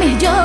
mames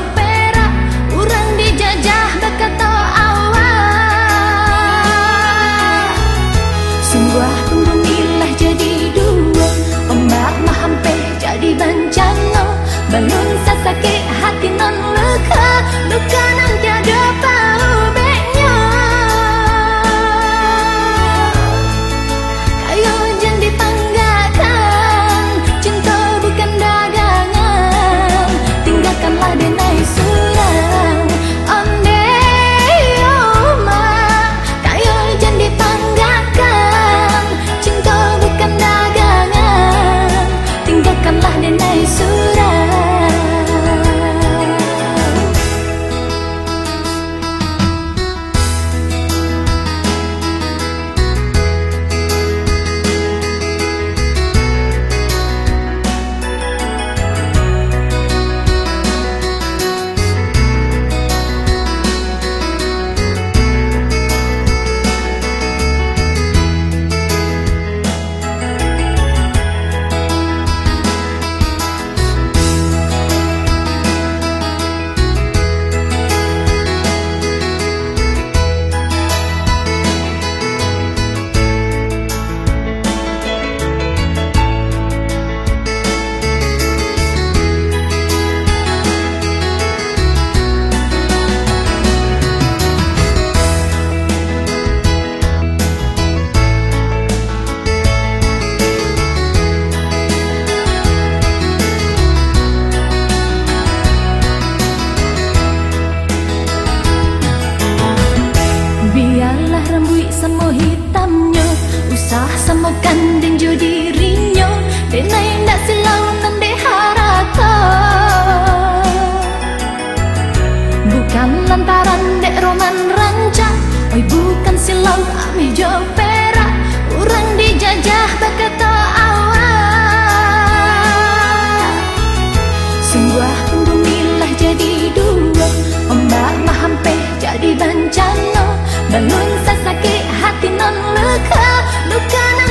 mejo perak kurang dijajah beketo awal. Sebuah bumilah jadi dua Ombak mahampe jadi bencana. Bangun sakit hati non luka Luka